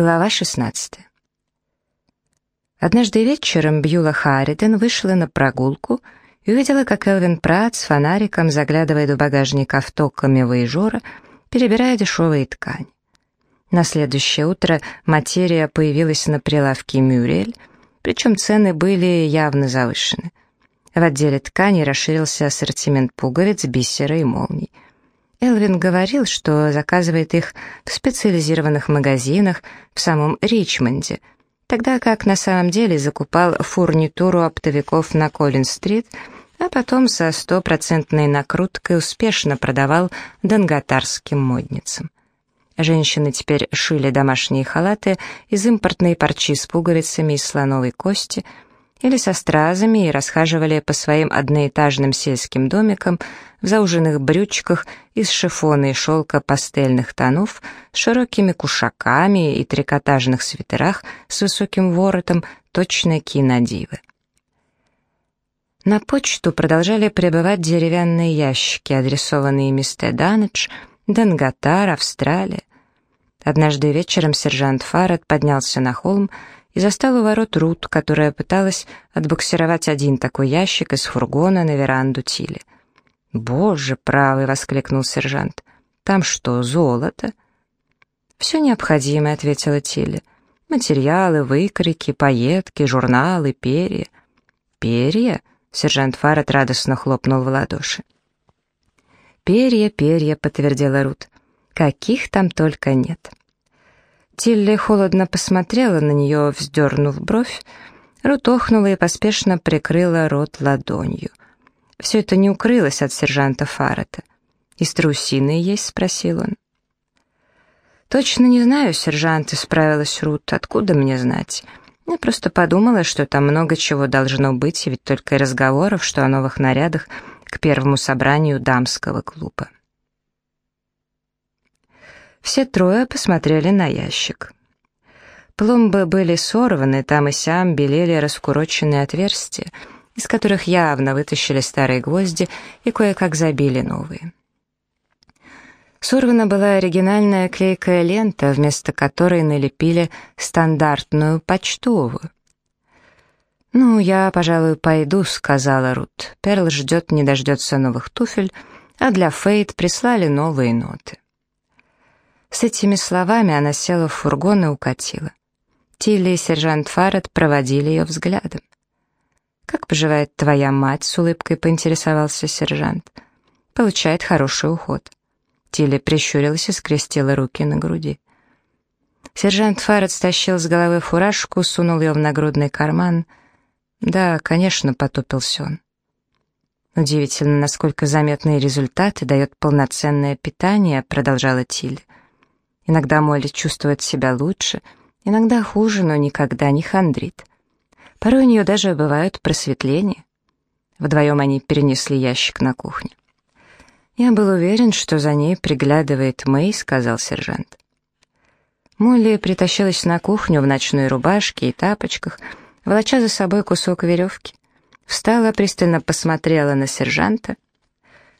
Глава 16. Однажды вечером Бьюла Харриден вышла на прогулку и увидела, как Элвин Пратт с фонариком заглядывает в багажник авто камевоежора, перебирая дешевые ткани. На следующее утро материя появилась на прилавке Мюрель, причем цены были явно завышены. В отделе тканей расширился ассортимент пуговиц, бисера и молний — Элвин говорил, что заказывает их в специализированных магазинах в самом Ричмонде, тогда как на самом деле закупал фурнитуру оптовиков на Коллин-стрит, а потом со стопроцентной накруткой успешно продавал донготарским модницам. Женщины теперь шили домашние халаты из импортной парчи с пуговицами из слоновой кости — или со стразами и расхаживали по своим одноэтажным сельским домикам в зауженных брючках из шифона и шелка пастельных тонов с широкими кушаками и трикотажных свитерах с высоким воротом, точно кинодивы. На почту продолжали прибывать деревянные ящики, адресованные мисте Данедж, Данготар, Австралия. Однажды вечером сержант Фаррет поднялся на холм и застал у ворот Рут, которая пыталась отбуксировать один такой ящик из фургона на веранду Тили. «Боже правый!» — воскликнул сержант. «Там что, золото?» «Все необходимое», — ответила Тилли. «Материалы, выкройки, пайетки, журналы, перья». «Перья?» — сержант Фаррет радостно хлопнул в ладоши. «Перья, перья», — подтвердила Рут. «Каких там только нет». Тилли холодно посмотрела на нее, вздернув бровь. Рут охнула и поспешно прикрыла рот ладонью. Все это не укрылось от сержанта Фаррета. «Из трусины есть?» — спросил он. «Точно не знаю, сержант», — исправилась Рут. «Откуда мне знать? Я просто подумала, что там много чего должно быть, ведь только и разговоров, что о новых нарядах к первому собранию дамского клуба». Все трое посмотрели на ящик. Пломбы были сорваны, там и сям белели раскуроченные отверстия, из которых явно вытащили старые гвозди и кое-как забили новые. Сорвана была оригинальная клейкая лента, вместо которой налепили стандартную почтовую. «Ну, я, пожалуй, пойду», — сказала Рут. Перл ждет, не дождется новых туфель, а для Фейт прислали новые ноты. С этими словами она села в фургон и укатила. Тилли и сержант Фаррет проводили ее взглядом. «Как поживает твоя мать?» — с улыбкой поинтересовался сержант. «Получает хороший уход». Тилли прищурилась и скрестила руки на груди. Сержант Фаррет стащил с головы фуражку, сунул ее в нагрудный карман. «Да, конечно», — потупился он. «Удивительно, насколько заметные результаты дает полноценное питание», — продолжала Тилли. Иногда Молли чувствует себя лучше, иногда хуже, но никогда не хандрит. Порой у нее даже бывают просветления. Вдвоем они перенесли ящик на кухню. «Я был уверен, что за ней приглядывает Мэй», — сказал сержант. Молли притащилась на кухню в ночной рубашке и тапочках, волоча за собой кусок веревки. Встала, пристально посмотрела на сержанта.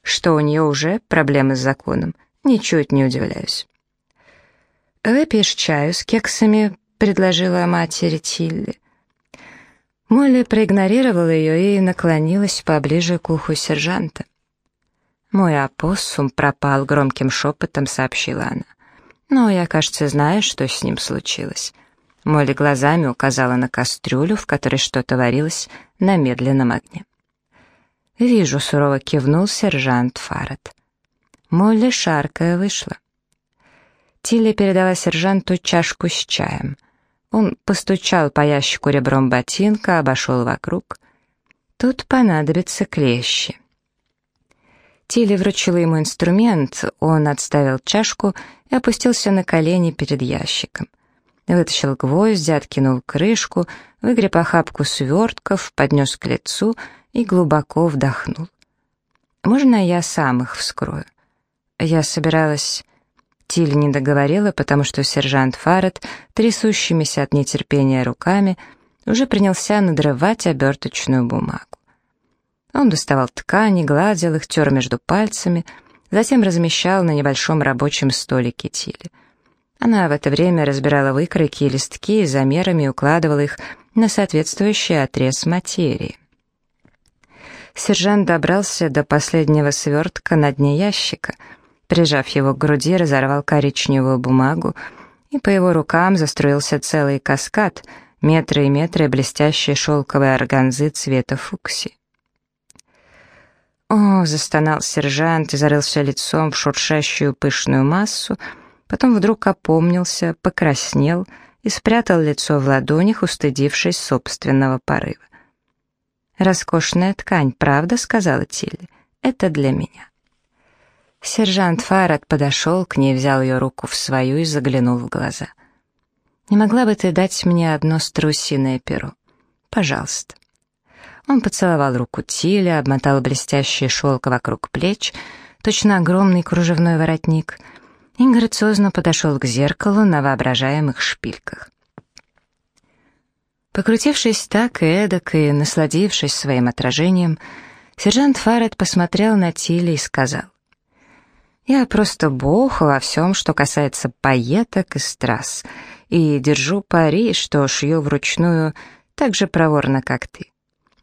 Что у нее уже проблемы с законом, ничуть не удивляюсь. «Выпьешь чаю с кексами?» — предложила матери Тилли. Молли проигнорировала ее и наклонилась поближе к уху сержанта. «Мой опоссум пропал», — громким шепотом сообщила она. «Но я, кажется, знаю, что с ним случилось». Молли глазами указала на кастрюлю, в которой что-то варилось на медленном огне. «Вижу», — сурово кивнул сержант Фаррет. Молли шаркая вышла. Тилли передала сержанту чашку с чаем. Он постучал по ящику ребром ботинка, обошел вокруг. Тут понадобятся клещи. Тилли вручила ему инструмент, он отставил чашку и опустился на колени перед ящиком. Вытащил гвозди, откинул крышку, выгреб охапку свертков, поднес к лицу и глубоко вдохнул. «Можно я сам их вскрою?» Я собиралась... Тиль не договорила, потому что сержант Фаррет, трясущимися от нетерпения руками, уже принялся надрывать оберточную бумагу. Он доставал ткани, гладил их, тер между пальцами, затем размещал на небольшом рабочем столике Тили. Она в это время разбирала выкройки и листки и замерами укладывала их на соответствующий отрез материи. Сержант добрался до последнего свертка на дне ящика, прижав его к груди, разорвал коричневую бумагу, и по его рукам застроился целый каскад, метры и метры блестящей шелковой органзы цвета фукси. «О!» — застонал сержант и зарылся лицом в шуршащую пышную массу, потом вдруг опомнился, покраснел и спрятал лицо в ладонях, устыдившись собственного порыва. «Роскошная ткань, правда?» — сказала Тилли. «Это для меня». Сержант Фарад подошел к ней, взял ее руку в свою и заглянул в глаза. «Не могла бы ты дать мне одно страусиное перо? Пожалуйста». Он поцеловал руку Тиля, обмотал блестящий шелк вокруг плеч, точно огромный кружевной воротник, и грациозно подошел к зеркалу на воображаемых шпильках. Покрутившись так и эдак и насладившись своим отражением, сержант Фаррет посмотрел на Тилли и сказал, «Я просто бог во всем, что касается пайеток и страз, и держу пари, что шью вручную так же проворно, как ты.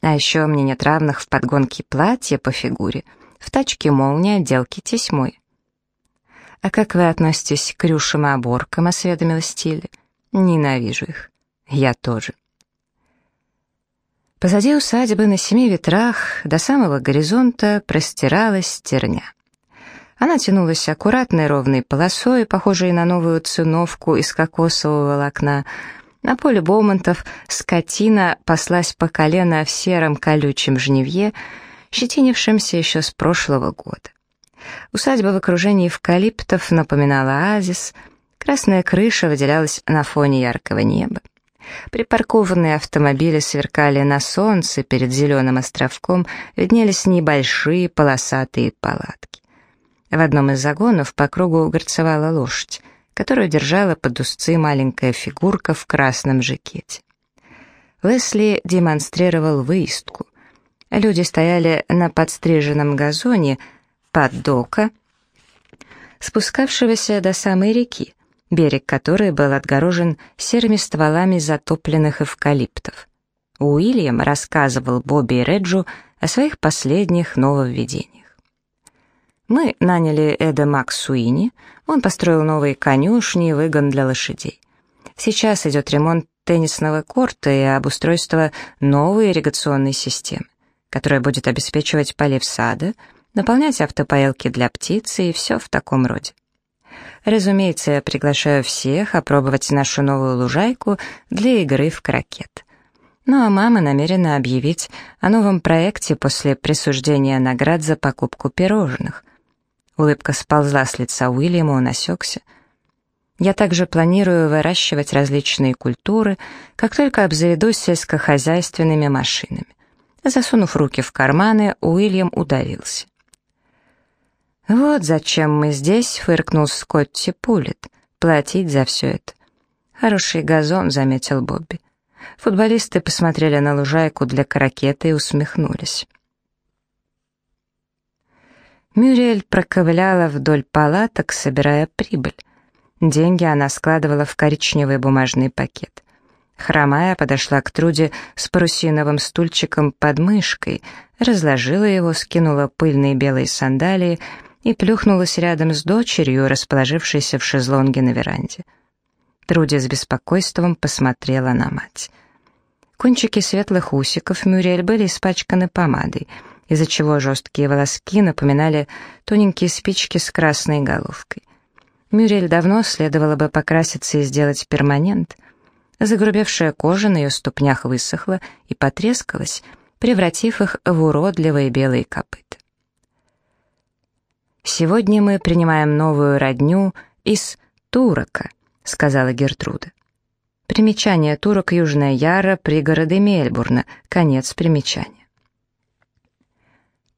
А еще мне нет равных в подгонке платья по фигуре, в тачке молния, отделки тесьмой. «А как вы относитесь к рюшам и оборкам?» — осведомилась Тилли. «Ненавижу их. Я тоже». Позади усадьбы на семи ветрах до самого горизонта простиралась терня. Она тянулась аккуратной ровной полосой, похожей на новую циновку из кокосового волокна, на поле Боумонтов скотина паслась по колено в сером колючем жневье, щетинившемся еще с прошлого года. Усадьба в окружении эвкалиптов напоминала оазис, красная крыша выделялась на фоне яркого неба. Припаркованные автомобили сверкали на солнце, перед зеленым островком виднелись небольшие полосатые палатки. В одном из загонов по кругу горцевала лошадь — которую держала под узцы маленькая фигурка в красном жакете. Лесли демонстрировал выездку. Люди стояли на подстриженном газоне под дока, спускавшегося до самой реки, берег которой был отгорожен серыми стволами затопленных эвкалиптов. Уильям рассказывал Бобби и Реджу о своих последних нововведениях. Мы наняли Эда Максуини, он построил новые конюшни и выгон для лошадей. Сейчас идет ремонт теннисного корта и обустройство новой ирригационной системы, которая будет обеспечивать полив сада, наполнять автопоилки для птицы и все в таком роде. Разумеется, я приглашаю всех опробовать нашу новую лужайку для игры в крокет. Ну а мама намерена объявить о новом проекте после присуждения наград за покупку пирожных — Улыбка сползла с лица Уильяма, он осекся. «Я также планирую выращивать различные культуры, как только обзаведусь сельскохозяйственными машинами». Засунув руки в карманы, Уильям удавился. «Вот зачем мы здесь», — фыркнул Скотти Пулит. «Платить за все это». «Хороший газон», — заметил Бобби. Футболисты посмотрели на лужайку для каракета и усмехнулись. Мюрель проковыляла вдоль палаток, собирая прибыль. Деньги она складывала в коричневый бумажный пакет. Хромая подошла к Труде с парусиновым стульчиком под мышкой, разложила его, скинула пыльные белые сандалии и плюхнулась рядом с дочерью, расположившейся в шезлонге на веранде. Труди с беспокойством посмотрела на мать. Кончики светлых усиков Мюрель были испачканы помадой — из-за чего жесткие волоски напоминали тоненькие спички с красной головкой. Мюрель давно следовало бы покраситься и сделать перманент. Загрубевшая кожа на ее ступнях высохла и потрескалась, превратив их в уродливые белые копыта. «Сегодня мы принимаем новую родню из Турока», — сказала Гертруда. Примечание Турок Южная Яра, пригороды Мельбурна, конец примечания.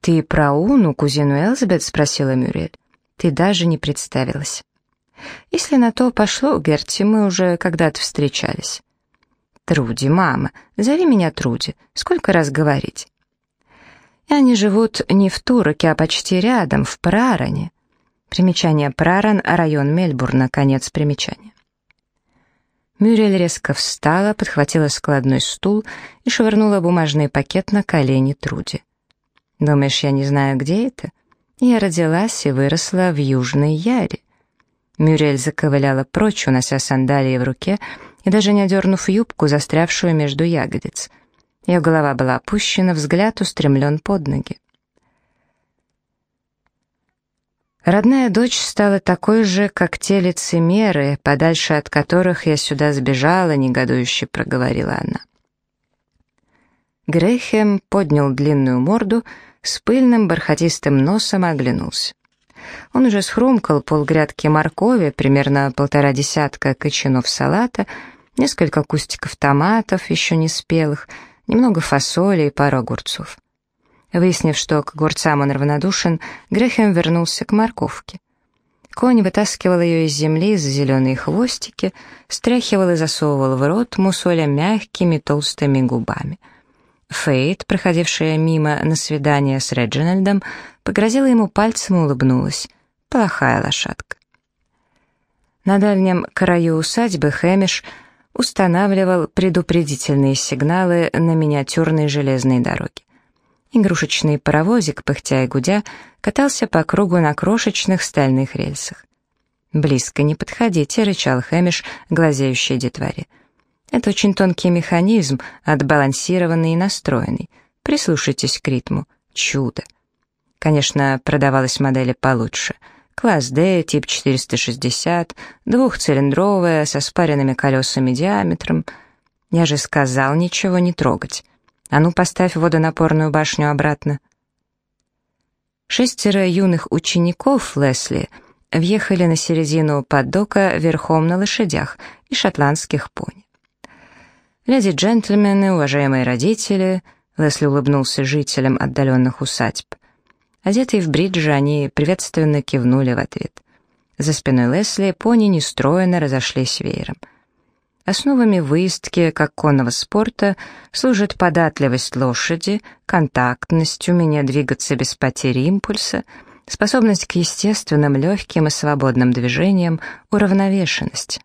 «Ты про Уну, кузину Элзабет?» — спросила Мюрель. «Ты даже не представилась». «Если на то пошло, Герти, мы уже когда-то встречались». «Труди, мама, зови меня Труди. Сколько раз говорить?» И они живут не в Туроке, а почти рядом, в Прароне. Примечание Праран, район Мельбурна, конец примечания. Мюрель резко встала, подхватила складной стул и швырнула бумажный пакет на колени Труди. «Думаешь, я не знаю, где это? Я родилась и выросла в Южной Яре». Мюрель заковыляла прочь, унося сандалии в руке и даже не одернув юбку, застрявшую между ягодиц. Ее голова была опущена, взгляд устремлен под ноги. Родная дочь стала такой же, как те лицемеры, подальше от которых я сюда сбежала, негодующе проговорила она. Грехем поднял длинную морду, с пыльным бархатистым носом оглянулся. Он уже схрумкал полгрядки моркови, примерно полтора десятка кочанов салата, несколько кустиков томатов, еще не спелых, немного фасоли и пару огурцов. Выяснив, что к огурцам он равнодушен, Грехем вернулся к морковке. Конь вытаскивал ее из земли за зеленые хвостики, стряхивал и засовывал в рот, мусоля мягкими толстыми губами. Фейт, проходившая мимо на свидание с Реджинальдом, погрозила ему пальцем и улыбнулась. Плохая лошадка. На дальнем краю усадьбы Хэмиш устанавливал предупредительные сигналы на миниатюрной железной дороге. Игрушечный паровозик, пыхтя и гудя, катался по кругу на крошечных стальных рельсах. «Близко не подходите», — рычал Хэмиш, глазеющий детворе. «Это очень тонкий механизм, отбалансированный и настроенный. Прислушайтесь к ритму. Чудо!» Конечно, продавалась модели получше. Класс D, тип 460, двухцилиндровая, со спаренными колесами диаметром. Я же сказал ничего не трогать. А ну, поставь водонапорную башню обратно. Шестеро юных учеников Лесли въехали на середину поддока верхом на лошадях и шотландских пони. Леди-джентльмены, уважаемые родители, Лесли улыбнулся жителям отдаленных усадьб. Одетые в бриджи, они приветственно кивнули в ответ. За спиной Лесли пони нестроенно разошлись веером — Основами выездки, как конного спорта, служат податливость лошади, контактность, умение двигаться без потери импульса, способность к естественным, легким и свободным движениям, уравновешенность.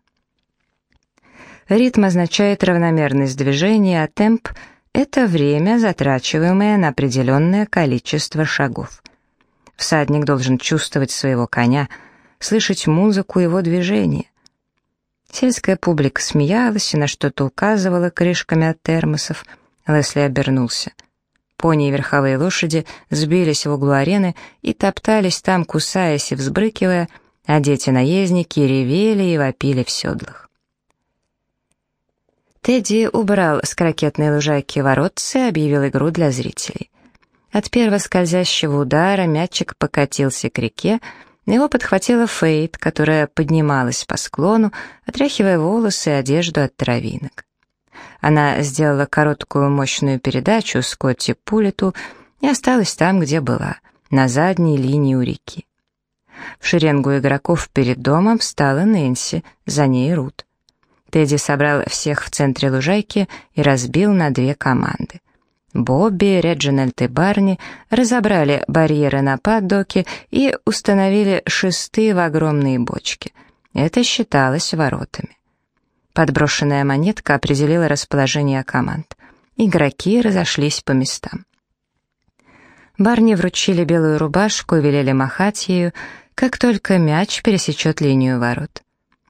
Ритм означает равномерность движения, а темп — это время, затрачиваемое на определенное количество шагов. Всадник должен чувствовать своего коня, слышать музыку его движения. Сельская публика смеялась и на что-то указывала крышками от термосов. Лесли обернулся. Пони и верховые лошади сбились в углу арены и топтались там, кусаясь и взбрыкивая, а дети-наездники ревели и вопили в седлах. Тедди убрал с крокетной лужайки воротцы и объявил игру для зрителей. От первого скользящего удара мячик покатился к реке, его подхватила Фейт, которая поднималась по склону, отряхивая волосы и одежду от травинок. Она сделала короткую мощную передачу Скотти Пулету и осталась там, где была, на задней линии у реки. В шеренгу игроков перед домом встала Нэнси, за ней Рут. Тедди собрал всех в центре лужайки и разбил на две команды. Бобби, Реджинальд и Барни разобрали барьеры на паддоке и установили шесты в огромные бочки. Это считалось воротами. Подброшенная монетка определила расположение команд. Игроки разошлись по местам. Барни вручили белую рубашку и велели махать ею, как только мяч пересечет линию ворот.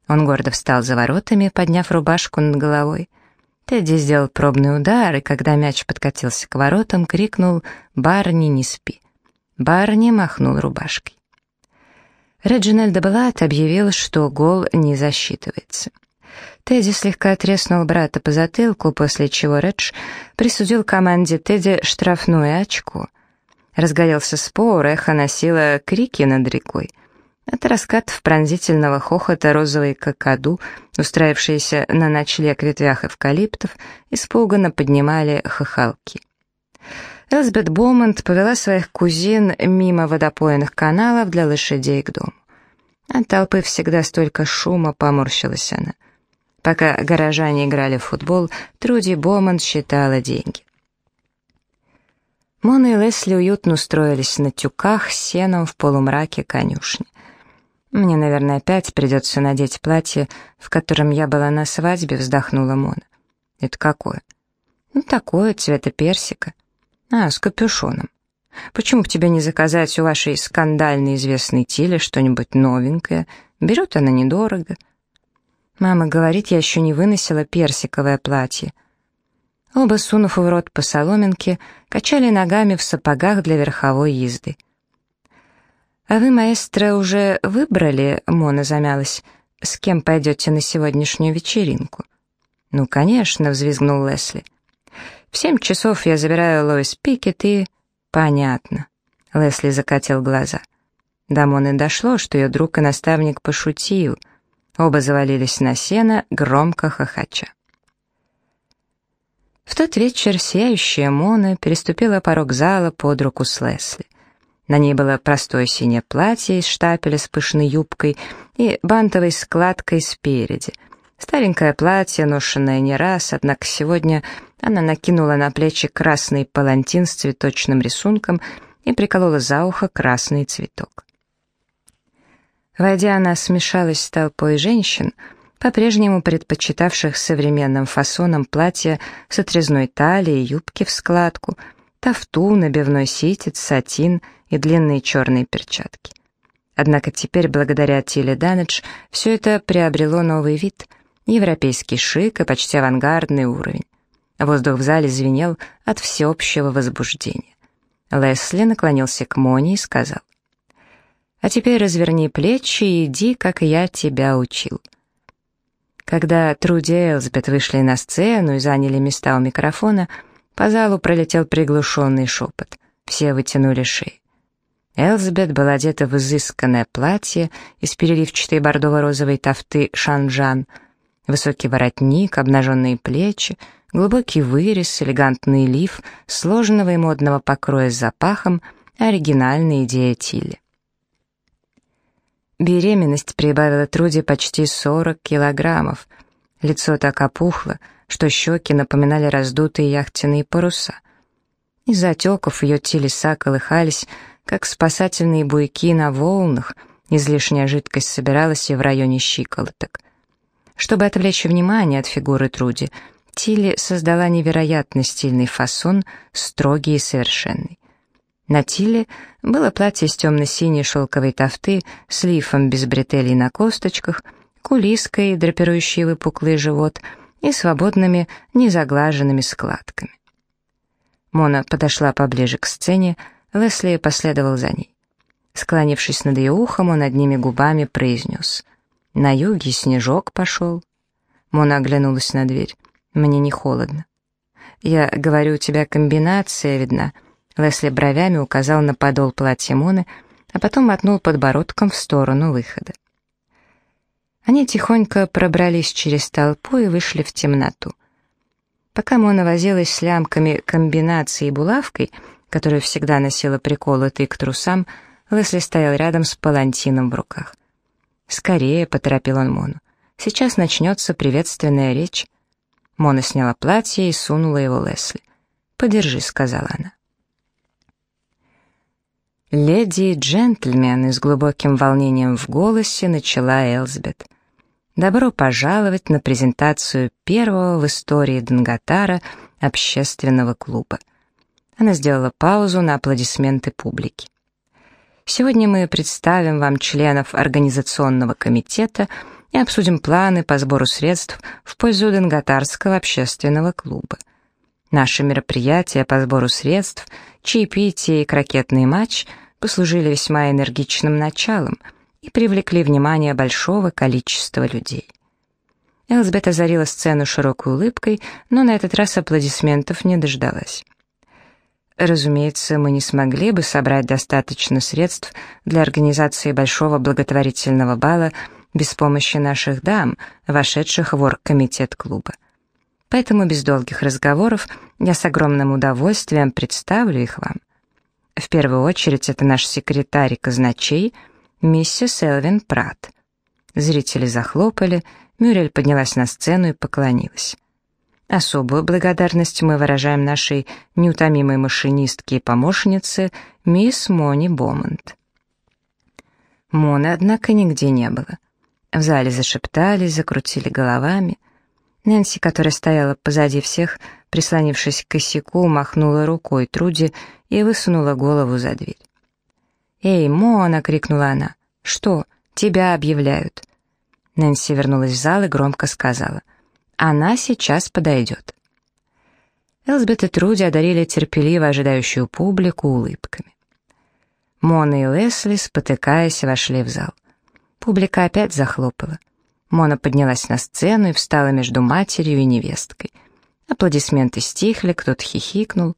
Он гордо встал за воротами, подняв рубашку над головой — Тедди сделал пробный удар, и когда мяч подкатился к воротам, крикнул «Барни, не спи!». Барни махнул рубашкой. Реджинальд Блат объявил, что гол не засчитывается. Тедди слегка треснул брата по затылку, после чего Редж присудил команде Тедди штрафное очко. Разгорелся спор, эхо носило крики над рекой — от раскатов пронзительного хохота розовые какаду, устраившиеся на ночлег ветвях эвкалиптов, испуганно поднимали хохалки. Элсбет Бомонд повела своих кузин мимо водопойных каналов для лошадей к дому. От толпы всегда столько шума, поморщилась она. Пока горожане играли в футбол, Труди Бомонд считала деньги. Мона и Лесли уютно устроились на тюках с сеном в полумраке конюшни. «Мне, наверное, опять придется надеть платье, в котором я была на свадьбе», — вздохнула Мона. «Это какое?» «Ну, такое, цвета персика». «А, с капюшоном. Почему бы тебе не заказать у вашей скандально известной Тили что-нибудь новенькое? Берет она недорого». Мама говорит, я еще не выносила персиковое платье. Оба, сунув в рот по соломинке, качали ногами в сапогах для верховой езды. «А вы, маэстро, уже выбрали?» — Мона замялась. «С кем пойдете на сегодняшнюю вечеринку?» «Ну, конечно», — взвизгнул Лесли. «В семь часов я забираю Лоис Пикет и...» «Понятно». Лесли закатил глаза. До Моны дошло, что ее друг и наставник пошутил. Оба завалились на сено, громко хохоча. В тот вечер сияющая Мона переступила порог зала под руку с Лесли. На ней было простое синее платье из штапеля с пышной юбкой и бантовой складкой спереди. Старенькое платье, ношенное не раз, однако сегодня она накинула на плечи красный палантин с цветочным рисунком и приколола за ухо красный цветок. Войдя, она смешалась с толпой женщин, по-прежнему предпочитавших современным фасоном платья с отрезной талией, юбки в складку, тафту, набивной ситец, сатин и длинные черные перчатки. Однако теперь, благодаря Тиле Данедж, все это приобрело новый вид, европейский шик и почти авангардный уровень. Воздух в зале звенел от всеобщего возбуждения. Лесли наклонился к Моне и сказал, «А теперь разверни плечи и иди, как я тебя учил». Когда Труди и Элсбет вышли на сцену и заняли места у микрофона, по залу пролетел приглушенный шепот. Все вытянули шеи. Элсбет была одета в изысканное платье из переливчатой бордово-розовой тафты шанжан, высокий воротник, обнаженные плечи, глубокий вырез, элегантный лиф, сложного и модного покроя с запахом, оригинальная идея Тилли. Беременность прибавила Труди почти 40 килограммов. Лицо так опухло, что щеки напоминали раздутые яхтенные паруса. Из-за отеков ее телеса колыхались, как спасательные буйки на волнах, излишняя жидкость собиралась и в районе щиколоток. Чтобы отвлечь внимание от фигуры Труди, Тилли создала невероятно стильный фасон, строгий и совершенный. На Тилле было платье из темно-синей шелковой тафты с лифом без бретелей на косточках, кулиской, драпирующей выпуклый живот, и свободными, незаглаженными складками. Мона подошла поближе к сцене, Лесли последовал за ней. Склонившись над ее ухом, он одними губами произнес. «На юге снежок пошел». Мона оглянулась на дверь. «Мне не холодно». «Я говорю, у тебя комбинация видна», Лесли бровями указал на подол платья Моны, а потом мотнул подбородком в сторону выхода. Они тихонько пробрались через толпу и вышли в темноту. Пока Мона возилась с лямками комбинации и булавкой, которую всегда носила приколотой к трусам, Лесли стоял рядом с палантином в руках. «Скорее», — поторопил он Мону, — «сейчас начнется приветственная речь». Мона сняла платье и сунула его Лесли. «Подержи», — сказала она. «Леди и джентльмены», — с глубоким волнением в голосе начала Элзбет. «Добро пожаловать на презентацию первого в истории Данготара общественного клуба». Она сделала паузу на аплодисменты публики. «Сегодня мы представим вам членов организационного комитета и обсудим планы по сбору средств в пользу Данготарского общественного клуба. Наши мероприятия по сбору средств, чаепитие и крокетный матч — послужили весьма энергичным началом и привлекли внимание большого количества людей. Элсбет озарила сцену широкой улыбкой, но на этот раз аплодисментов не дождалась. Разумеется, мы не смогли бы собрать достаточно средств для организации большого благотворительного бала без помощи наших дам, вошедших в оргкомитет клуба. Поэтому без долгих разговоров я с огромным удовольствием представлю их вам. В первую очередь это наш секретарь казначей, миссис Элвин Пратт. Зрители захлопали, Мюрель поднялась на сцену и поклонилась. Особую благодарность мы выражаем нашей неутомимой машинистке и помощнице, мисс Мони Бомонд. Моны, однако, нигде не было. В зале зашептались, закрутили головами. Нэнси, которая стояла позади всех, прислонившись к косяку, махнула рукой Труди и высунула голову за дверь. «Эй, Мона!» — крикнула она. «Что? Тебя объявляют!» Нэнси вернулась в зал и громко сказала. «Она сейчас подойдет». Элсбет и Труди одарили терпеливо ожидающую публику улыбками. Мона и Лесли, спотыкаясь, вошли в зал. Публика опять захлопала. Мона поднялась на сцену и встала между матерью и невесткой. Аплодисменты стихли, кто-то хихикнул.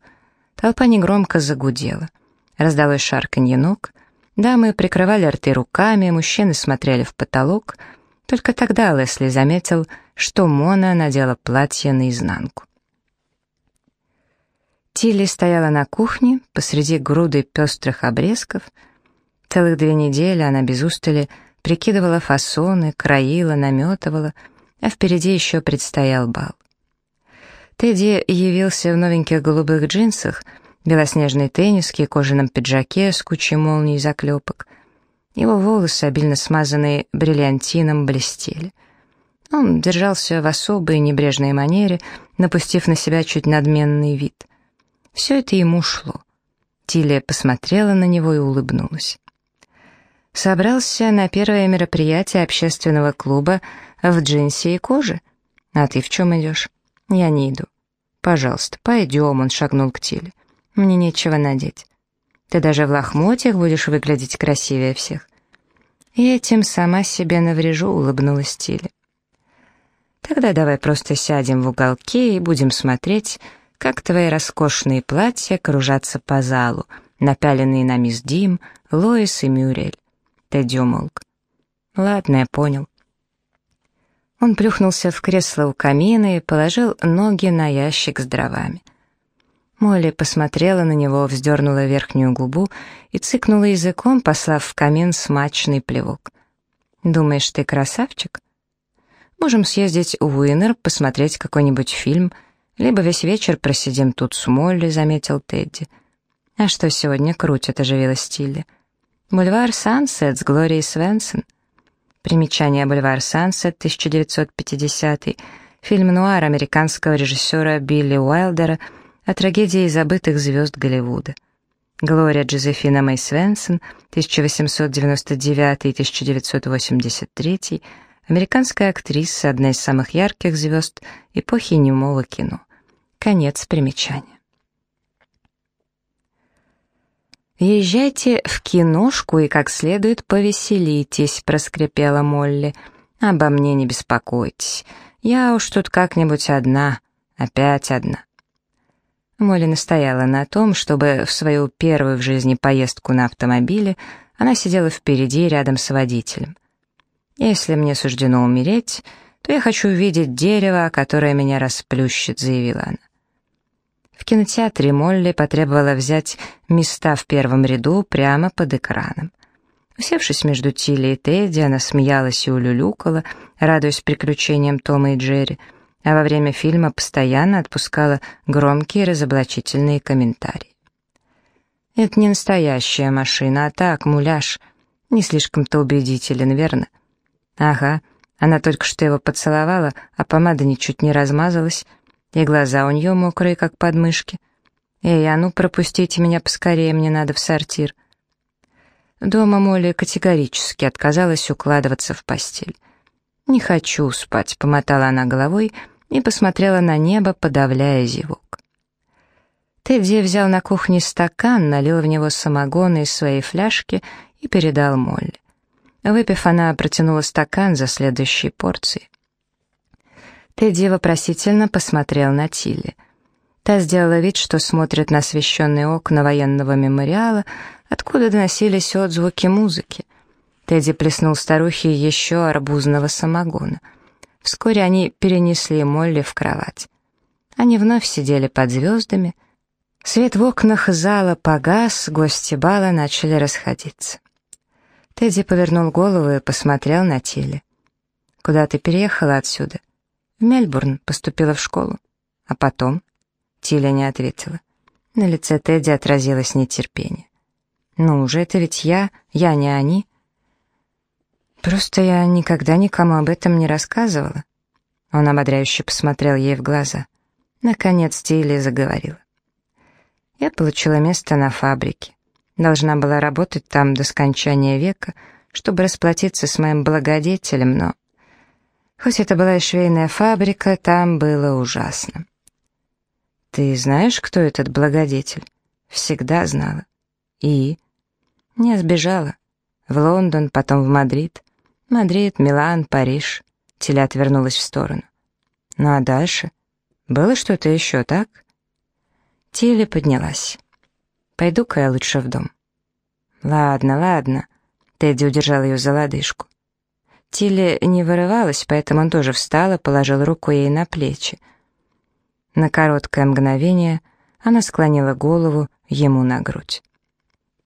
Толпа негромко загудела. Раздалось шарканье ног. Дамы прикрывали рты руками, мужчины смотрели в потолок. Только тогда Лесли заметил, что Мона надела платье наизнанку. Тилли стояла на кухне посреди груды пестрых обрезков. Целых две недели она без устали прикидывала фасоны, краила, наметывала, а впереди еще предстоял бал. Тедди явился в новеньких голубых джинсах, белоснежной тенниске кожаном пиджаке с кучей молний и заклепок. Его волосы, обильно смазанные бриллиантином, блестели. Он держался в особой небрежной манере, напустив на себя чуть надменный вид — все это ему шло. Тилия посмотрела на него и улыбнулась. Собрался на первое мероприятие общественного клуба в джинсе и коже. А ты в чем идешь? Я не иду. Пожалуйста, пойдем, он шагнул к Тиле. Мне нечего надеть. Ты даже в лохмотьях будешь выглядеть красивее всех. И этим сама себе наврежу, улыбнулась Тиле. Тогда давай просто сядем в уголке и будем смотреть, как твои роскошные платья кружатся по залу, напяленные на мисс Дим, Лоис и Мюрель. Тедди умолк. Ладно, я понял. Он плюхнулся в кресло у камина и положил ноги на ящик с дровами. Молли посмотрела на него, вздернула верхнюю губу и цыкнула языком, послав в камин смачный плевок. «Думаешь, ты красавчик? Можем съездить в Уиннер, посмотреть какой-нибудь фильм — либо весь вечер просидим тут с Молли», — заметил Тедди. «А что сегодня крутят?» — оживилась Тилли. «Бульвар Сансет с Глорией Свенсон». Примечание «Бульвар Сансет» 1950 фильм нуар американского режиссера Билли Уайлдера о трагедии забытых звезд Голливуда. Глория Джозефина Мэй Свенсон, 1899-1983, американская актриса, одна из самых ярких звезд эпохи немого кино. Конец примечания. «Езжайте в киношку и как следует повеселитесь», — проскрипела Молли. «Обо мне не беспокойтесь. Я уж тут как-нибудь одна, опять одна». Молли настояла на том, чтобы в свою первую в жизни поездку на автомобиле она сидела впереди рядом с водителем. «Если мне суждено умереть, то я хочу увидеть дерево, которое меня расплющит», — заявила она. В кинотеатре Молли потребовала взять места в первом ряду прямо под экраном. Усевшись между Тилли и Тедди, она смеялась и улюлюкала, радуясь приключениям Тома и Джерри, а во время фильма постоянно отпускала громкие разоблачительные комментарии. «Это не настоящая машина, а так, муляж. Не слишком-то убедителен, верно?» «Ага, она только что его поцеловала, а помада ничуть не размазалась, и глаза у нее мокрые, как подмышки. «Эй, а ну пропустите меня поскорее, мне надо в сортир». Дома Молли категорически отказалась укладываться в постель. «Не хочу спать», — помотала она головой и посмотрела на небо, подавляя зевок. Тедди взял на кухне стакан, налил в него самогона из своей фляжки и передал Молли. Выпив, она протянула стакан за следующей порцией. Тедди вопросительно посмотрел на Тилли. Та сделала вид, что смотрит на освещенные окна военного мемориала, откуда доносились отзвуки музыки. Тедди плеснул старухе еще арбузного самогона. Вскоре они перенесли Молли в кровать. Они вновь сидели под звездами. Свет в окнах зала погас, гости бала начали расходиться. Тедди повернул голову и посмотрел на Тилли. «Куда ты переехала отсюда?» В Мельбурн поступила в школу. А потом? Тиля не ответила. На лице Тедди отразилось нетерпение. «Ну уже это ведь я, я не они». Просто я никогда никому об этом не рассказывала». Он ободряюще посмотрел ей в глаза. Наконец Тилли заговорила. «Я получила место на фабрике. Должна была работать там до скончания века, чтобы расплатиться с моим благодетелем, но... Хоть это была и швейная фабрика, там было ужасно. «Ты знаешь, кто этот благодетель?» «Всегда знала». «И?» «Не сбежала. В Лондон, потом в Мадрид. Мадрид, Милан, Париж». Тилли отвернулась в сторону. «Ну а дальше? Было что-то еще, так?» Тилли поднялась. «Пойду-ка я лучше в дом». «Ладно, ладно», — Тедди удержал ее за лодыжку. Тилли не вырывалась, поэтому он тоже встал и положил руку ей на плечи. На короткое мгновение она склонила голову ему на грудь.